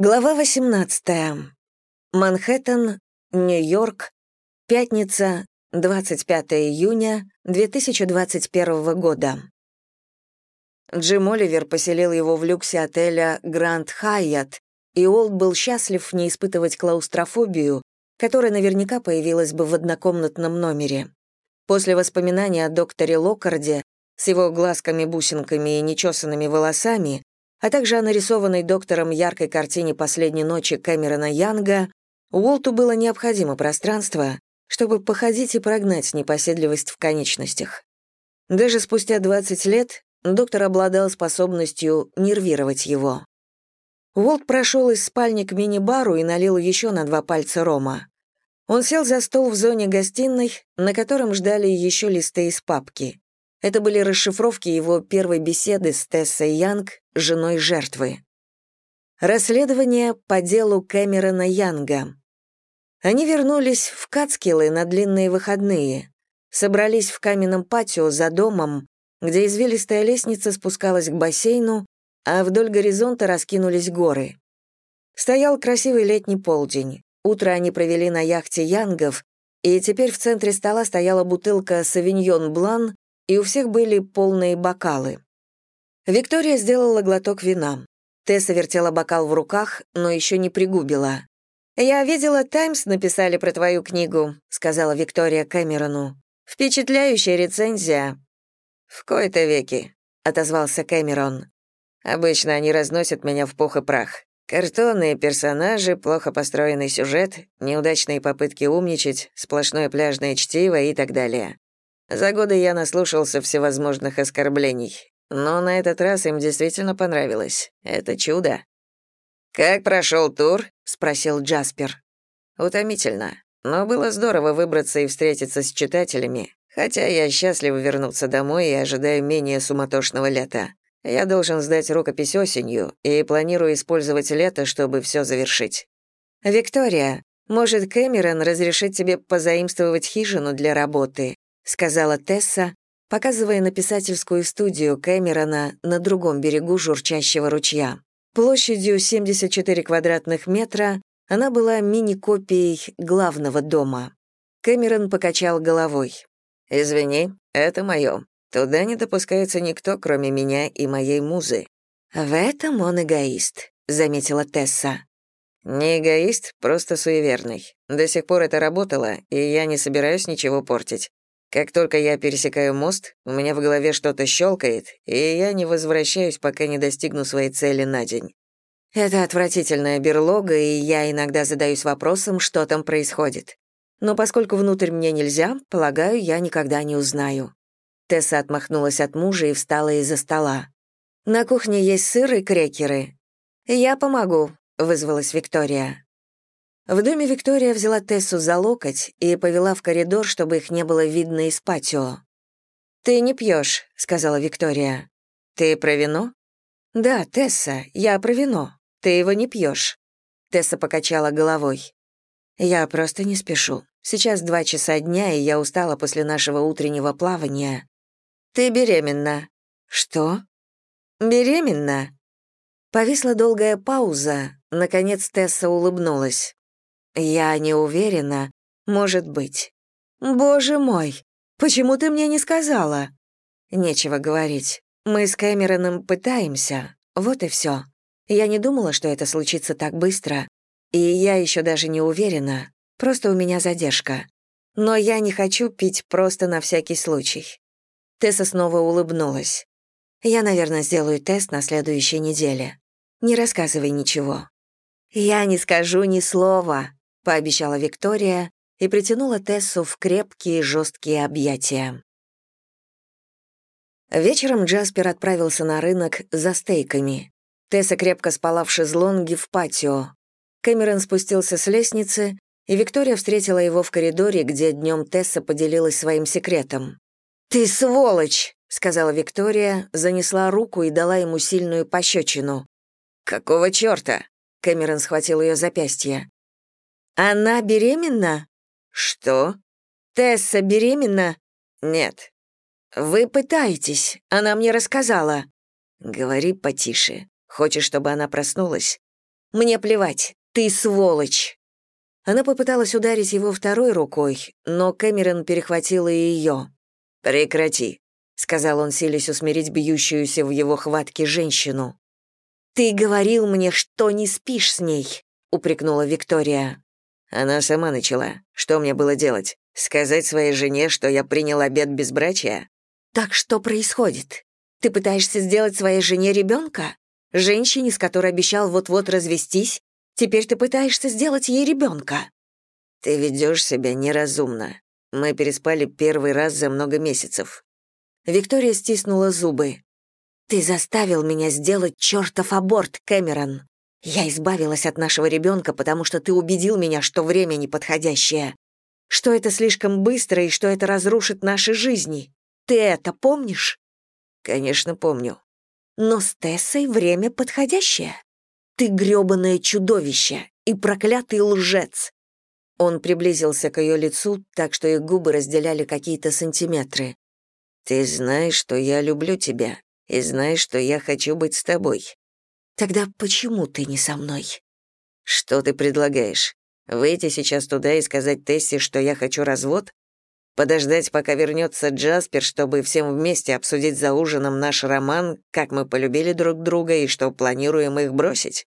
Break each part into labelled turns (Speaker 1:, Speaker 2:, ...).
Speaker 1: Глава 18. Манхэттен, Нью-Йорк, пятница, 25 июня 2021 года. Джим Оливер поселил его в люксе отеля «Гранд Хайят», и Олд был счастлив не испытывать клаустрофобию, которая наверняка появилась бы в однокомнатном номере. После воспоминаний о докторе Локарде с его глазками-бусинками и нечесанными волосами а также о нарисованной доктором яркой картине «Последней ночи» Кэмерона Янга, Уолту было необходимо пространство, чтобы походить и прогнать непоседливость в конечностях. Даже спустя 20 лет доктор обладал способностью нервировать его. Уолт прошел из спальни к мини-бару и налил еще на два пальца рома. Он сел за стол в зоне гостиной, на котором ждали еще листы из папки. Это были расшифровки его первой беседы с Тессой Янг, женой жертвы. Расследование по делу Кэмерона Янга. Они вернулись в Кацкиллы на длинные выходные, собрались в каменном патио за домом, где извилистая лестница спускалась к бассейну, а вдоль горизонта раскинулись горы. Стоял красивый летний полдень. Утро они провели на яхте Янгов, и теперь в центре стола стояла бутылка «Савиньон Блан», и у всех были полные бокалы. Виктория сделала глоток вина. Тесса вертела бокал в руках, но еще не пригубила. «Я видела, «Таймс» написали про твою книгу», — сказала Виктория Кэмерону. «Впечатляющая рецензия».
Speaker 2: «В кои-то веки», — отозвался Кэмерон. «Обычно они разносят меня в пух и прах. Картонные персонажи, плохо построенный сюжет, неудачные попытки умничать, сплошное пляжное чтиво и так далее. За годы я наслушался всевозможных оскорблений, но на этот раз им действительно понравилось. Это чудо. «Как прошел тур?» — спросил Джаспер. «Утомительно, но было здорово выбраться и встретиться с читателями, хотя я счастлив вернуться домой и ожидаю менее суматошного лета. Я должен сдать рукопись осенью и планирую использовать лето, чтобы все завершить».
Speaker 1: «Виктория, может, Кэмерон разрешит тебе позаимствовать хижину для работы?» Сказала Тесса, показывая на писательскую студию Кэмерона на другом берегу журчащего ручья. Площадью 74 квадратных метра она была мини-копией главного дома. Кэмерон покачал головой.
Speaker 2: «Извини, это мое. Туда не допускается никто, кроме меня и моей музы».
Speaker 1: «В этом он эгоист», — заметила Тесса.
Speaker 2: «Не эгоист, просто суеверный. До сих пор это работало, и я не собираюсь ничего портить. Как только я пересекаю мост, у меня в голове что-то щелкает, и я не возвращаюсь, пока не достигну своей цели на день.
Speaker 1: Это отвратительная берлога, и я иногда задаюсь вопросом, что там происходит. Но поскольку внутрь мне нельзя, полагаю, я никогда не узнаю. Тесса отмахнулась от мужа и встала из-за стола. «На кухне есть сыр и крекеры». «Я помогу», — вызвалась Виктория. В доме Виктория взяла Тессу за локоть и повела в коридор, чтобы их не было видно из патио. «Ты не пьешь», — сказала Виктория. «Ты про вино?» «Да, Тесса, я про вино. Ты его не пьешь. Тесса покачала головой. «Я просто не спешу. Сейчас два часа дня, и я устала после нашего утреннего плавания». «Ты беременна». «Что?» «Беременна». Повисла долгая пауза. Наконец Тесса улыбнулась. «Я не уверена. Может быть». «Боже мой! Почему ты мне не сказала?» «Нечего говорить. Мы с Кэмероном пытаемся. Вот и все. Я не думала, что это случится так быстро. И я еще даже не уверена. Просто у меня задержка. Но я не хочу пить просто на всякий случай». Тесса снова улыбнулась. «Я, наверное, сделаю тест на следующей неделе. Не рассказывай ничего». «Я не скажу ни слова», пообещала Виктория и притянула Тессу в крепкие жесткие объятия. Вечером Джаспер отправился на рынок за стейками. Тесса крепко спала в шезлонге в патио. Кэмерон спустился с лестницы, и Виктория встретила его в коридоре, где днем Тесса поделилась своим секретом. «Ты сволочь!» — сказала Виктория, занесла руку и дала ему сильную пощечину.
Speaker 2: «Какого чёрта?» — Кэмерон схватил ее запястье.
Speaker 1: «Она беременна?»
Speaker 2: «Что?»
Speaker 1: «Тесса беременна?»
Speaker 2: «Нет».
Speaker 1: «Вы пытаетесь, она мне рассказала».
Speaker 2: «Говори потише. Хочешь, чтобы она проснулась?»
Speaker 1: Мне плевать, ты сволочь!» Она попыталась ударить его второй рукой, но Кэмерон перехватила ее.
Speaker 2: «Прекрати», —
Speaker 1: сказал он, силясь усмирить бьющуюся в его хватке женщину. «Ты говорил мне, что не спишь с ней», — упрекнула Виктория.
Speaker 2: Она сама начала. Что мне было делать? Сказать своей жене, что я принял обед безбрачия?
Speaker 1: Так что происходит? Ты пытаешься сделать своей жене ребенка? Женщине, с которой обещал вот-вот развестись, теперь ты пытаешься сделать ей ребенка.
Speaker 2: Ты ведешь себя неразумно. Мы переспали первый раз за много месяцев.
Speaker 1: Виктория стиснула зубы. Ты заставил меня сделать чертов аборт, Кэмерон. Я избавилась от нашего ребенка, потому что ты убедил меня, что время неподходящее. Что это слишком быстро и что это разрушит наши жизни. Ты это помнишь?
Speaker 2: Конечно, помню.
Speaker 1: Но с Тессой время подходящее. Ты грёбаное чудовище и проклятый лжец. Он приблизился к ее лицу, так что их губы разделяли какие-то сантиметры.
Speaker 2: Ты знаешь, что я люблю тебя, и знаешь, что я хочу быть с тобой.
Speaker 1: Тогда почему ты не со мной?
Speaker 2: Что ты предлагаешь? Выйти сейчас туда и сказать Тессе, что я хочу развод? Подождать, пока вернется Джаспер, чтобы всем вместе обсудить за ужином наш роман, как мы полюбили друг друга и что планируем их бросить?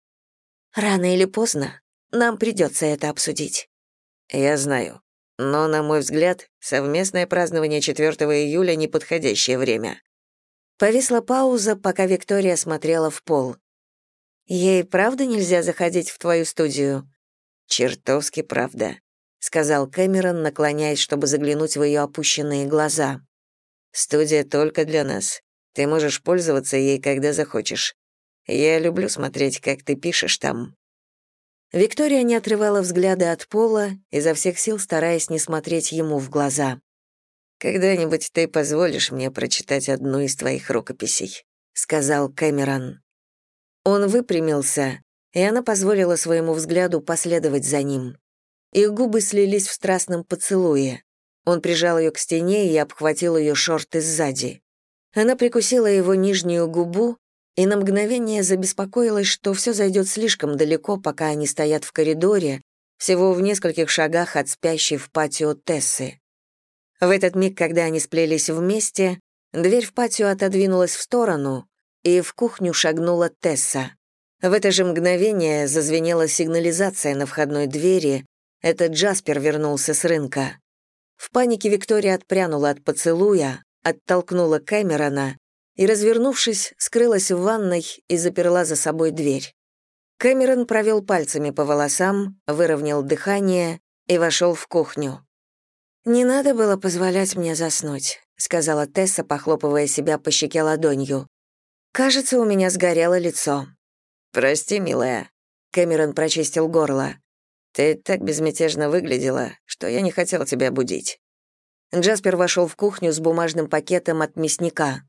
Speaker 1: Рано или поздно нам придется это обсудить.
Speaker 2: Я знаю. Но, на мой взгляд, совместное празднование 4 июля — неподходящее время.
Speaker 1: Повисла пауза, пока Виктория смотрела в пол. Ей правда нельзя заходить в твою студию?
Speaker 2: Чертовски правда,
Speaker 1: сказал Кэмерон, наклоняясь, чтобы заглянуть в ее опущенные глаза.
Speaker 2: Студия только для нас. Ты можешь пользоваться ей, когда захочешь. Я люблю смотреть, как ты пишешь там.
Speaker 1: Виктория не отрывала взгляда от пола, изо всех сил стараясь не смотреть ему в глаза.
Speaker 2: «Когда-нибудь ты позволишь мне прочитать одну из твоих рукописей», — сказал Кэмерон.
Speaker 1: Он выпрямился, и она позволила своему взгляду последовать за ним. Их губы слились в страстном поцелуе. Он прижал ее к стене и обхватил ее шорты сзади. Она прикусила его нижнюю губу и на мгновение забеспокоилась, что все зайдет слишком далеко, пока они стоят в коридоре, всего в нескольких шагах от спящей в патио Тессы. В этот миг, когда они сплелись вместе, дверь в патио отодвинулась в сторону, и в кухню шагнула Тесса. В это же мгновение зазвенела сигнализация на входной двери. Этот Джаспер вернулся с рынка. В панике Виктория отпрянула от поцелуя, оттолкнула Кэмерона и, развернувшись, скрылась в ванной и заперла за собой дверь. Кэмерон провел пальцами по волосам, выровнял дыхание и вошел в кухню. «Не надо было позволять мне заснуть», — сказала Тесса, похлопывая себя по щеке ладонью. Кажется, у меня сгорело лицо.
Speaker 2: Прости, милая.
Speaker 1: Кэмерон прочистил горло.
Speaker 2: Ты так безмятежно выглядела, что я не хотел тебя будить.
Speaker 1: Джаспер вошел в кухню с бумажным пакетом от мясника.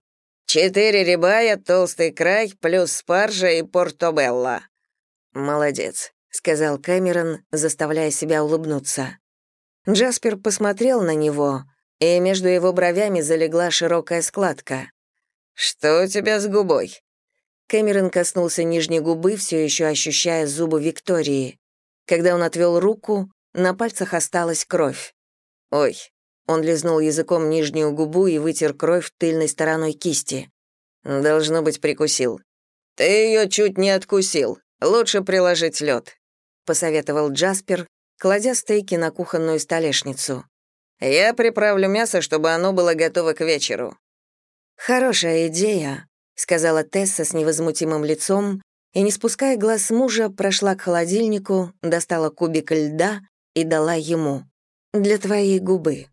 Speaker 2: «Четыре рибая, толстый край, плюс спаржа и портобелла». «Молодец», — сказал Кэмерон, заставляя себя улыбнуться. Джаспер посмотрел на него, и между его бровями залегла широкая складка. «Что у тебя с губой?» Кэмерон коснулся нижней губы, все еще ощущая зубы Виктории. Когда он отвел руку, на пальцах осталась кровь. «Ой». Он лизнул языком нижнюю губу и вытер кровь тыльной стороной кисти. «Должно быть, прикусил». «Ты ее чуть не откусил. Лучше приложить лед», — посоветовал Джаспер, кладя стейки на кухонную столешницу. «Я приправлю мясо, чтобы оно было готово к вечеру. «Хорошая идея», — сказала Тесса с невозмутимым лицом и, не спуская глаз мужа, прошла к холодильнику, достала кубик льда и дала ему. «Для твоей губы».